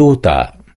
tuta